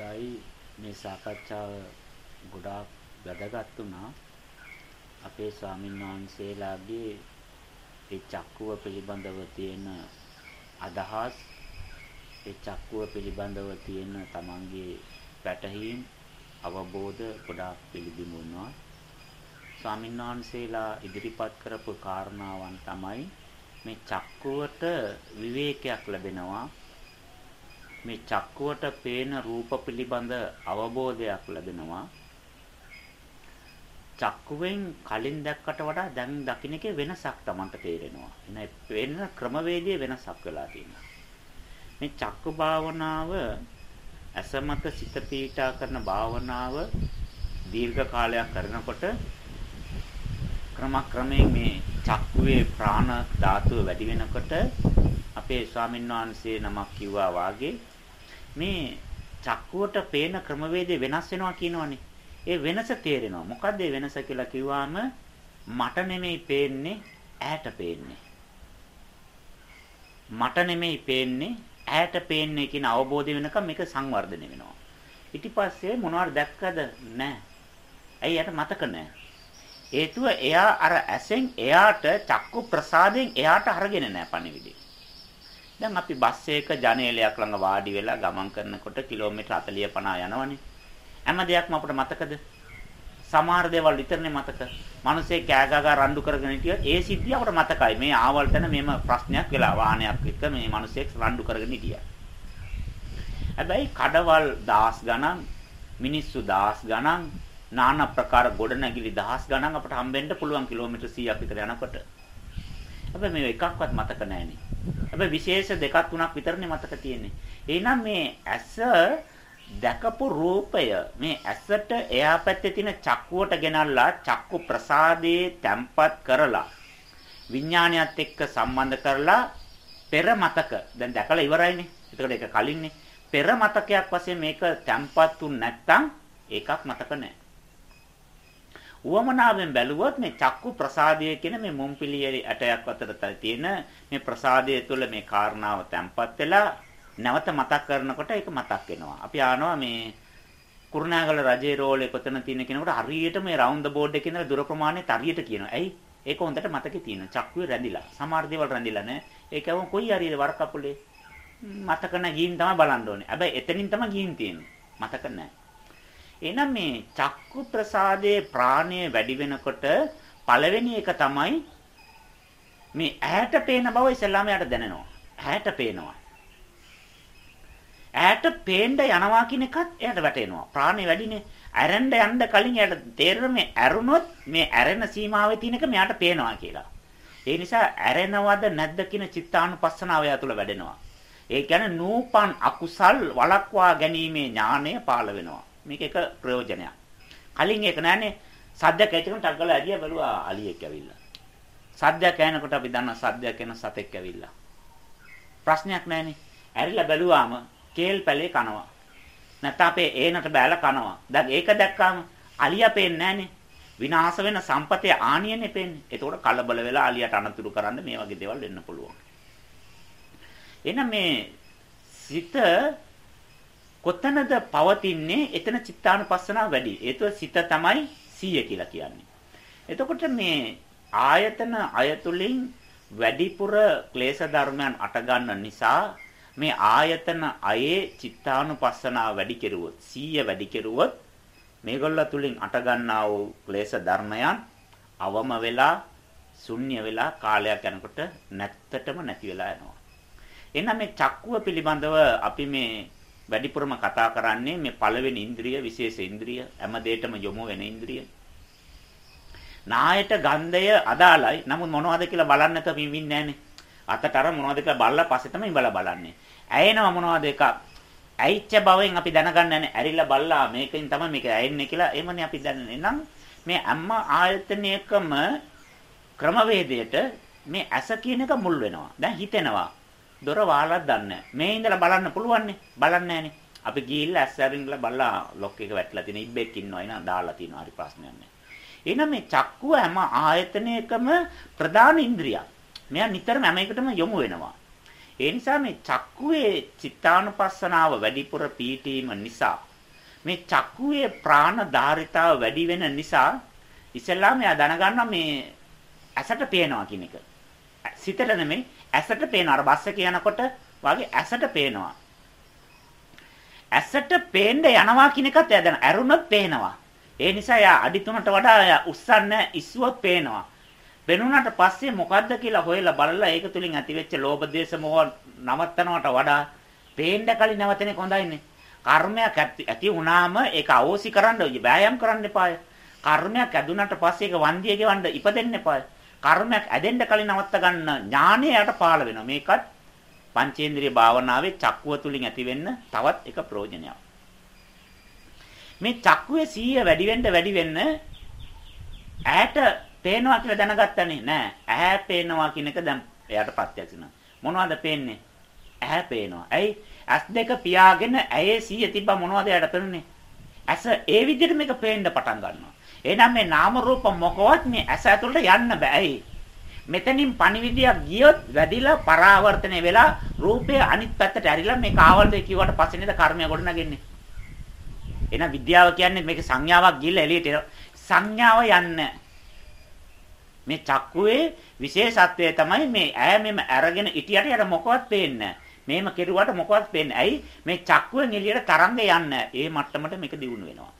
අවස්ථයි මේ සාකච්ඡාව ගොඩාක් වැදගත් වුණා. අපේ ස්වාමීන් වහන්සේලාගේ ඒ චක්කුව පිළිබඳව තියෙන අදහස් ඒ චක්කුව පිළිබඳව තියෙන තමන්ගේ පැටහීම් අවබෝධ ගොඩාක් පිළිබිඹුනවා. ස්වාමීන් වහන්සේලා ඉදිරිපත් කරපු කාරණාවන් තමයි මේ චක්කුවට විවේකයක් ලැබෙනවා මේ චක්කුවට පේන රූප පිළිබඳ අවබෝධයක් ලැබෙනවා. චක්කුවෙන් කලින් දැක්කට වඩා දැන් දකින්න එකේ වෙනසක් Tamanට තේරෙනවා. එන වෙන ක්‍රමවේදයේ වෙනසක් වෙලා තියෙනවා. මේ චක්කු භාවනාව අසමත සිත පීඨා කරන භාවනාව දීර්ඝ කාලයක් කරනකොට ක්‍රමක්‍රමයෙන් මේ චක්කුවේ ප්‍රාණ ධාතුව වැඩි වෙනකොට අපේ ස්වාමීන් වහන්සේ නමක් කිව්වා වාගේ මේ චක්කුවට පේන ක්‍රමවේදය වෙනස් වෙනවා කියනවනේ. ඒ වෙනස තේරෙනවා. මොකද්ද ඒ වෙනස කියලා කිව්වම මට නෙමෙයි පේන්නේ ඈට පේන්නේ. මට නෙමෙයි පේන්නේ ඈට පේන්නේ කියන අවබෝධය වෙනකම් මේක සංවර්ධනය වෙනවා. ඊට පස්සේ මොනවද දැක්කද? නැහැ. ඇයි යට මතක නැහැ. හේතුව එයා අර ඇසෙන් එයාට චක්කු ප්‍රසාදයෙන් එයාට අරගෙන නැහැ පණිවිඩය. දැන් අපි බස් එකක ජනේලයක් ළඟ වාඩි වෙලා ගමන් කරනකොට කිලෝමීටර් 40 50 යනවනේ. හැම දෙයක්ම අපිට මතකද? සමහර දේවල් විතරනේ මතක. මිනිස්සේ කෑගගා රණ්ඩු කරගෙන හිටිය ඒ සිද්ධිය අපිට මතකයි. මේ ආවල් තැන මෙම ප්‍රශ්නයක් වෙලා වාහනයක් එක්ක මේ මිනිස්සෙක් රණ්ඩු කරගෙන හිටියා. හැබැයි කඩවල් දහස් ගණන් මිනිස්සු දහස් ගණන් নানা ප්‍රකාර ගොඩනැගිලි දහස් ගණන් අපට හම්බෙන්න පුළුවන් කිලෝමීටර් 100ක් විතර යනකොට. හැබැයි මේ එකක්වත් මතක නැහෙනේ. හැබැයි විශේෂ දෙකක් තුනක් විතරනේ මතක තියෙන්නේ. එහෙනම් මේ ඇස දැකපු රූපය මේ ඇසට එහා පැත්තේ තියෙන චක්කුවට ගෙනල්ලා චක්කු ප්‍රසාදේ තැම්පත් කරලා විඥානියත් එක්ක සම්බන්ධ කරලා පෙර මතක දැන් දැකලා ඉවරයිනේ. එතකොට ඒක කලින්නේ. පෙර මතකයක් වශයෙන් මේක තැම්පත් වුනේ නැත්නම් ඒකක් මතක නැහැ. උවමනාවෙන් බැලුවොත් මේ චක්කු ප්‍රසාදය කියන මේ මොම්පිලියේ ඇටයක් අතර තියෙන මේ ප්‍රසාදය තුළ මේ කාරණාව තැම්පත් වෙලා නැවත මතක් කරනකොට ඒක මතක් වෙනවා. අපි ආනවා මේ කුරුණෑගල රජේ රෝලේ කොතන තියෙන කෙනෙකුට හරියට මේ රවුන්ඩ් ද බෝඩ් එකේ ඉඳලා දුර ප්‍රමාණය හරියට කියනවා. ඇයි? ඒක හොඳට මතකේ තියෙනවා. චක්කුවේ රැඳිලා. සමහර දේවල් රැඳිලා නැහැ. ඒක වුන් කොයි හරියද වර කපුලේ මතක නැ ගිහින් තමයි බලන්න ඕනේ. හැබැයි එතනින් තමයි ගිහින් තියෙන්නේ. මතක නැහැ. එහෙනම් මේ චක්කු ප්‍රසාදයේ ප්‍රාණය වැඩි වෙනකොට පළවෙනි එක තමයි මේ ඇහැට පේන බව ඉස්සෙල්ලාම යට දැනෙනවා. ඇහැට පේනවා. ඇහැට පේන්න යනවා කියන එකත් එයාට වැටෙනවා. ප්‍රාණය වැඩිනේ. ඇරෙන්න යන්න කලින් එයාට තේරෙන මේ ඇරුණොත් මේ ඇරෙන සීමාවේ තියෙන එක මෙයාට පේනවා කියලා. ඒ නිසා ඇරෙනවද නැද්ද කියන චිත්තානුපස්සනාව එයා තුළ වැඩෙනවා. ඒ කියන්නේ නූපන් අකුසල් වළක්වා ගැනීමේ ඥාණය පාළ වෙනවා. මේක එක ප්‍රයෝජනයක්. කලින් ඒක නෑනේ සද්දයක් ඇවිත් ටක් ගාලා ඇදියා බැලුවා අලියෙක් ඇවිල්ලා. සද්දයක් ඇහෙනකොට අපි දන්නා සද්දයක් එන සතෙක් ඇවිල්ලා. ප්‍රශ්නයක් නෑනේ. ඇරිලා බැලුවාම කේල් පැලේ කනවා. නැත්නම් අපේ ඒනට බෑලා කනවා. දැන් ඒක දැක්කාම අලියා පේන්නේ නෑනේ. විනාශ වෙන සම්පතේ ආනියනේ පේන්නේ. ඒතකොට කලබල වෙලා අලියට අනතුරු කරන්න මේ වගේ දේවල් වෙන්න පුළුවන්. එහෙනම් මේ සිත කොතනද පවතින්නේ එතන චිත්තානුපස්සනාව වැඩි. ඒතුව සිත තමයි සීය කියලා කියන්නේ. එතකොට මේ ආයතන අයතුලින් වැඩිපුර ක්ලේශ ධර්මයන් අට ගන්න නිසා මේ ආයතන අයේ චිත්තානුපස්සනාව වැඩි කෙරුවොත් සීය වැඩි කෙරුවොත් මේගොල්ල තුලින් අට ගන්නා වූ ක්ලේශ ධර්මයන් අවම වෙලා ශුන්‍ය වෙලා කාලයක් යනකොට නැත්තටම නැති වෙලා යනවා. එහෙනම් මේ චක්කුව පිළිබඳව අපි මේ වැඩිපුරම කතා කරන්නේ මේ පළවෙනි ඉන්ද්‍රිය විශේෂ ඉන්ද්‍රිය හැම දෙයකම යොමු වෙන ඉන්ද්‍රිය. නායට ගන්ධය අදාළයි. නමුත් මොනවද කියලා බලන්න නැතුව පිම්බින්නේ නැහනේ. අතට අර මොනවද කියලා බලලා පස්සේ තමයි බලලා බලන්නේ. ඇයෙනව මොනවද එකක්. ඇයිච්ච බවෙන් අපි දැනගන්නේ නැහැ. ඇරිලා බලලා මේකෙන් තමයි මේක ඇයෙන්නේ කියලා එමනේ අපි දැනන්නේ. නම් මේ අම්ම ආයතනයකම ක්‍රමවේදයට මේ ඇස කියන එක මුල් වෙනවා. දැන් හිතෙනවා. දොර වහලක් දන්නේ මේ ඉඳලා බලන්න පුළුවන්නේ? බලන්නේ අපි ගිහිල්ලා ඇස් අරින්ගලා බලලා ලොක් එක වැටලා තියෙන ඉබ්බෙක් ඉන්නවා. එන දාලා තියෙනවා. හරි ප්‍රශ්නයක් නැහැ. එහෙනම් මේ චක්කුව හැම ආයතනයකම ප්‍රධාන ඉන්ද්‍රියක්. මෙයා නිතරම හැම එකටම යොමු වෙනවා. ඒ නිසා මේ චක්කුවේ චිත්තානුපස්සනාව වැඩිපුර පීඨීම නිසා මේ චක්කුවේ ප්‍රාණ ධාරිතාව වැඩි වෙන නිසා ඉස්සෙල්ලාම එයා දැනගන්නවා මේ ඇසට පේනවා කියන එක. සිතට නෙමෙයි ඇසට පේනවා. අර බස් එකේ යනකොට වගේ ඇසට පේනවා. ඇසට පේන්න යනවා කියන එකත් එයා දැන ඇරුණොත් පේනවා. ඒ නිසා එයා අඩි 3ට වඩා එයා උස්සන්න ඉස්සුවොත් පේනවා. පෙනුනට පස්සේ මොකද්ද කියලා හොයලා බලලා ඒක තුලින් ඇතිවෙච්ච ලෝභ දේශ මොහ නවත්තනවට වඩා පේන්න කලින් නැවතන එක හොඳයිනේ. කර්මයක් ඇති වුණාම ඒක අවෝසි කරන්න වෑයම් කරන්න එපාය. කර්මයක් ඇදුනට පස්සේ ඒක වන්දිය ගෙවන්න ඉපදෙන්න එපාය. කර්මයක් ඇදෙන්න කලින් නවත්ත ගන්න ඥානය යට පාළ වෙනවා. මේකත් පංචේන්ද්‍රිය භාවනාවේ චක්කුව තුලින් ඇති වෙන්න තවත් එක ප්‍රයෝජනයක්. මේ චක්කුවේ සීය වැඩි වෙන්න වැඩි වෙන්න ඈට පේනවා කියලා දැනගත්තනේ නෑ. ඇහැ පේනවා කියන එක දැන් එයාට ප්‍රත්‍යක්ෂ වෙනවා. මොනවද පේන්නේ? ඇහැ පේනවා. ඇයි? ඇස් දෙක පියාගෙන ඇයේ සීය තිබ්බා මොනවද එයාට පේන්නේ? ඇස ඒ විදිහට මේක පේන්න පටන් ගන්නවා. එහෙනම් මේ නාම රූප මොකවත් මේ ඇස ඇතුළට යන්න බෑ. මෙතනින් පණිවිඩයක් ගියොත් වැඩිලා පරාවර්තනය වෙලා රූපය අනිත් පැත්තට ඇරිලා මේක ආවල්ද කිව්වට පස්සේ නේද කර්මය ගොඩනගන්නේ. එහෙනම් විද්‍යාව කියන්නේ මේක සංඥාවක් ගිහිල්ලා එළියට සංඥාව යන්නේ මේ චක්කුවේ විශේෂත්වය තමයි මේ ඈ මෙම අරගෙන ඉටියට යට මොකවත් පේන්නේ මේම කෙරුවට මොකවත් පේන්නේ. ඇයි? මේ චක්කුවෙන් එළියට තරංග යන්නේ ඒ මට්ටමට මේක දියුණු වෙනවා.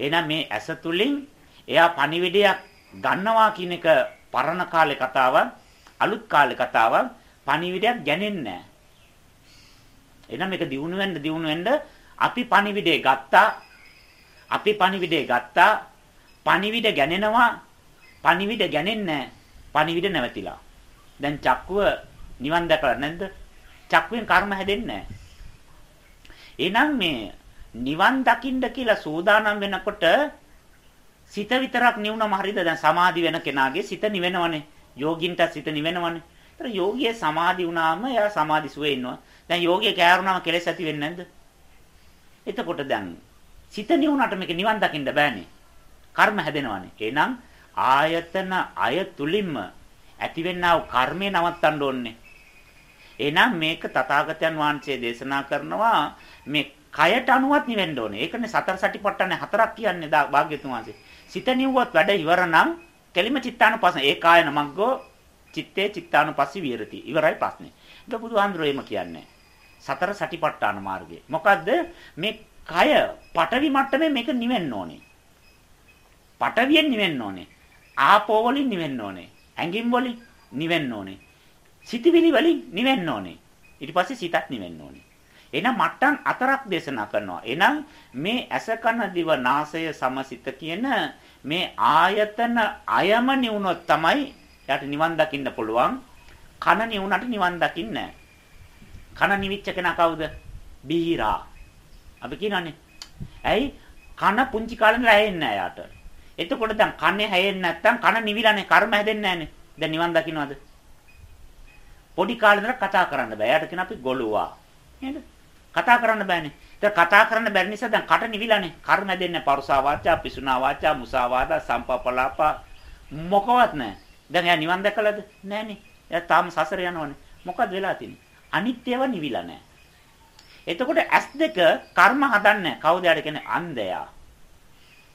එහෙනම් මේ ඇස තුලින් එයා පණිවිඩයක් ගන්නවා කියන එක පරණ කාලේ කතාවක්, අලුත් කාලේ කතාවක්. පණිවිඩයක් ගැනෙන්නේ නැහැ. එහෙනම් මේක දියුණු වෙන්න දියුණු වෙන්න අපි පණිවිඩේ ගත්තා. අපි පණිවිඩේ ගත්තා. පණිවිඩ ගැනෙනවා පණිවිඩ ගැනෙන්නේ පණිවිඩ නැවතිලා. දැන් චක්කුව නිවන් දැකලා නැද්ද? චක්කුවෙන් කර්ම හැදෙන්නේ එහෙනම් මේ නිවන් දකින්න කියලා සූදානම් වෙනකොට සිත විතරක් නිවුනම හරියද? දැන් සමාධි වෙන කෙනාගේ සිත නිවෙනවනේ. යෝගින්ට සිත නිවෙනවනේ. ඒතර යෝගියේ සමාධි වුණාම එයා සමාධි සුවේ ඉන්නවා. දැන් යෝගිය කෑරුණාම කෙලෙස් ඇති වෙන්නේ නැද්ද? එතකොට දැන් සිත නිවුනට මේක නිවන් දකින්න බෑනේ. කර්ම හැදෙනවනේ. එහෙනම් ආයතන අය තුලින්ම ඇතිවෙනා වූ කර්මය නවත්තන්න ඕනේ. එහෙනම් මේක තථාගතයන් වහන්සේ දේශනා කරනවා මේ කයට අනුවත් නිවෙන්න ඕනේ. ඒකනේ සතර සටිපට්ඨානේ හතරක් කියන්නේ භාග්‍යතුන් වහන්සේ. සිත නිවුවත් වැඩ ඉවර නම් කෙලිම චිත්තානුපස්සන ඒකායන මග්ගෝ චිත්තේ චිත්තානුපස්සී විහෙරති. ඉවරයි ප්‍රශ්නේ. ඒක බුදුහාඳුරෝ එම කියන්නේ. සතර සටිපට්ඨාන මාර්ගය. මොකද්ද මේ කය පටවි මට්ටමේ මේක නිවෙන්න ඕනේ. පටවියෙන් නිවෙන්න ඕනේ. ආපෝ වලින් නිවෙන්න ඕනේ. ඇඟින් වලින් නිවෙන්න ඕනේ. සිතවිලි වලින් නිවෙන්න ඕනේ. ඊට පස්සේ සිතත් නිවෙන්න ඕනේ. එහෙනම් මට්ටම් හතරක් දේශනා කරනවා. එහෙනම් මේ ඇස කන දිව නාසය සමසිත කියන මේ ආයතන අයම නිවුනොත් තමයි යාට නිවන් දකින්න පුළුවන්. කන නිවුනට නිවන් දකින්න කන නිවිච්ච කෙනා කවුද? බීරා. අපි කියනනේ. ඇයි? කන පුංචි කාලේ ඉඳලා ඇහෙන්නේ නැහැ යාට. එතකොට දැන් කන්නේ හැයෙන්නේ නැත්තම් කන නිවිලානේ කර්ම හැදෙන්නේ නැහනේ. දැන් නිවන් දකින්නවද? පොඩි කාලේ ඉඳලා කතා කරන්න බෑ. එයාට කියන අපි ගොළුවා. නේද? කතා කරන්න බෑනේ. ඒක කතා කරන්න බැරි නිසා දැන් කට නිවිලානේ. කර්ම හැදෙන්නේ පරුසා වාචා, පිසුනා වාචා, මුසා වාදා, සම්පපලාපා මොකවත් නැහැ. දැන් එයා නිවන් දැකලාද? නැහනේ. එයා තාම සසර යනවනේ. මොකද වෙලා තියෙන්නේ? අනිත්‍යව නිවිලා නැහැ. එතකොට S2 කර්ම හදන්නේ කවුද යාට කියන්නේ අන්ධයා.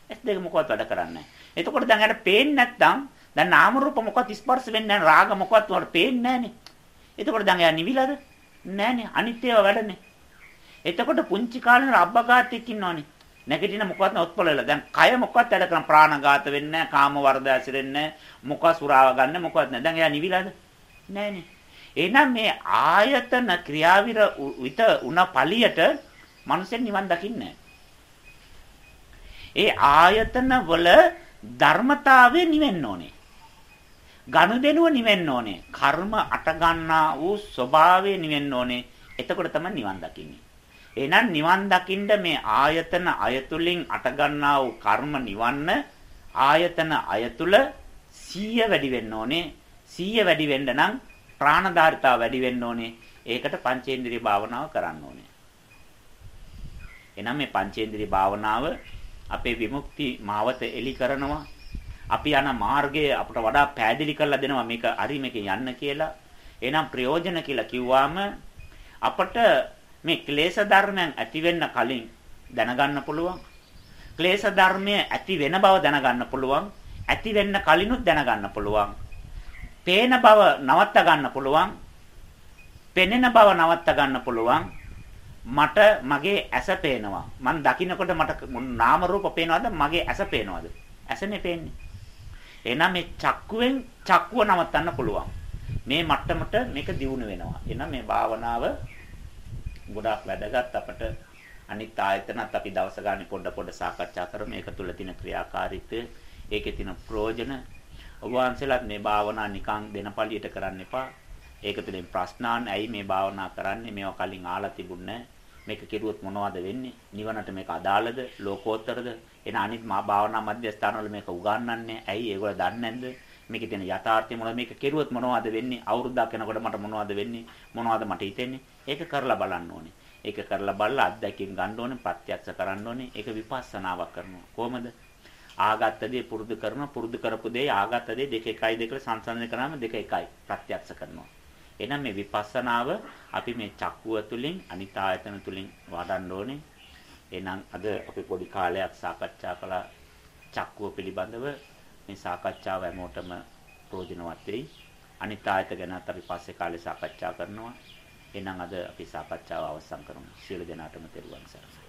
S2 මොකවත් වැඩ කරන්නේ නැහැ. එතකොට දැන් යාට පේන්නේ නැත්නම් දැන් නාම රූප මොකවත් ස්පර්ශ වෙන්නේ නැහැ. රාග මොකවත් උඩට පේන්නේ නැහනේ. එතකොට දැන් එයා නිවිලාද? නැහනේ. අනිත්‍යව වැඩනේ. එතකොට පුංචි කාලේ රබ්බගාතෙක් ඉන්නවනේ. නැගිටින මොකවත් නොත්පලල. දැන් කය මොකවත් වැඩ කරන ප්‍රාණඝාත වෙන්නේ නැහැ, කාම වර්ධ ඇසිරෙන්නේ නැහැ, මොක සුරාව ගන්න මොකවත් නැහැ. දැන් එයා නිවිලාද? නැහනේ. එහෙනම් මේ ආයතන ක්‍රියාවිර විත උන පලියට මනුස්සෙන් නිවන් දකින්නේ ඒ ආයතන වල ධර්මතාවය නිවෙන්න ඕනේ. ගනුදෙනුව නිවෙන්න ඕනේ. කර්ම අට ගන්නා වූ ස්වභාවය නිවෙන්න ඕනේ. එතකොට තමයි නිවන් දකින්නේ. එහෙනම් නිවන් දකින්න මේ ආයතන අයතුලින් අට ගන්නා වූ කර්ම නිවන්න ආයතන අයතුල 100 වැඩි වෙන්න ඕනේ. 100 වැඩි වෙන්න නම් ප්‍රාණධාරිතාව වැඩි වෙන්න ඕනේ. ඒකට පංචේන්ද්‍රිය භාවනාව කරන්න ඕනේ. එහෙනම් මේ පංචේන්ද්‍රිය භාවනාව අපේ විමුක්ති මාවත එලි කරනවා. අපි යන මාර්ගය අපට වඩා පැහැදිලි කරලා දෙනවා මේක හරි මේක යන්න කියලා. එහෙනම් ප්‍රයෝජන කියලා කිව්වාම අපට මේ ක්ලේශ ධර්මයන් ඇති වෙන්න කලින් දැනගන්න පුළුවන්. ක්ලේශ ධර්මයේ ඇති වෙන බව දැනගන්න පුළුවන්. ඇති වෙන්න කලිනුත් දැනගන්න පුළුවන්. පේන බව නවත්ත ගන්න පුළුවන්. පෙනෙන බව නවත්ත ගන්න පුළුවන්. මට මගේ ඇස පේනවා. මං දකින්නකොට මට නාම රූප පේනවද? මගේ ඇස පේනවද? ඇසනේ පේන්නේ. එහෙනම් මේ චක්කුවෙන් චක්කුව නවත්තන්න පුළුවන්. මේ මට්ටමට මේක දියුණු වෙනවා. එහෙනම් මේ භාවනාව ගොඩාක් වැදගත් අපට අනිත් ආයතනත් අපි දවස ගන්න පොඩ පොඩ සාකච්ඡා කරමු. මේක තුල තියෙන ක්‍රියාකාරීත්වය, ඒකේ තියෙන ප්‍රයෝජන ඔබ වහන්සේලාත් මේ භාවනා නිකන් දෙන පළියට කරන්න එපා. ඒක තුළින් ප්‍රශ්නාන් ඇයි මේ භාවනා කරන්නේ? මේවා කලින් ආලා තිබුණේ මේක කෙරුවොත් මොනවද වෙන්නේ? නිවනට මේක අදාළද? ලෝකෝත්තරද? එන අනිත් මා භාවනා මධ්‍යස්ථානවල මේක උගන්වන්නේ ඇයි? ඒගොල්ලෝ දන්නේ නැද්ද? මේකේ තියෙන යථාර්ථය මොනවද? මේක කෙරුවොත් මොනවද වෙන්නේ? අවුරුද්දක් යනකොට මට මොනවද වෙන්නේ? මොනවද මට හිතෙන්නේ? ඒක කරලා බලන්න ඕනේ. ඒක කරලා බලලා අත්දැකීම් ගන්න ඕනේ, ප්‍රත්‍යක්ෂ කරන්න ඕනේ. ඒක විපස්සනාවක් කරනවා. කොහොමද? ආගත්ත දේ පුරුදු කරනවා. පුරුදු කරපු දේ ආගත්ත දේ දෙක එකයි දෙකල සංසන්දනය කරාම දෙක එකයි. ප්‍රත්‍යක්ෂ කරනවා. එහෙනම් මේ විපස්සනාව අපි මේ චක්කුව තුලින් අනිත් ආයතන තුලින් වඩන්න ඕනේ. එහෙනම් අද අපි පොඩි කාලයක් සාකච්ඡා කළා චක්කුව පිළිබඳව මේ සාකච්ඡාව හැමෝටම ප්‍රයෝජනවත් වෙයි. අනිත් ආයත ගැනත් අපි පස්සේ කාලේ සාකච්ඡා කරනවා. එහෙනම් අද අපි සාකච්ඡාව අවසන් කරමු. සියලු දෙනාටම තෙරුවන් සරණයි.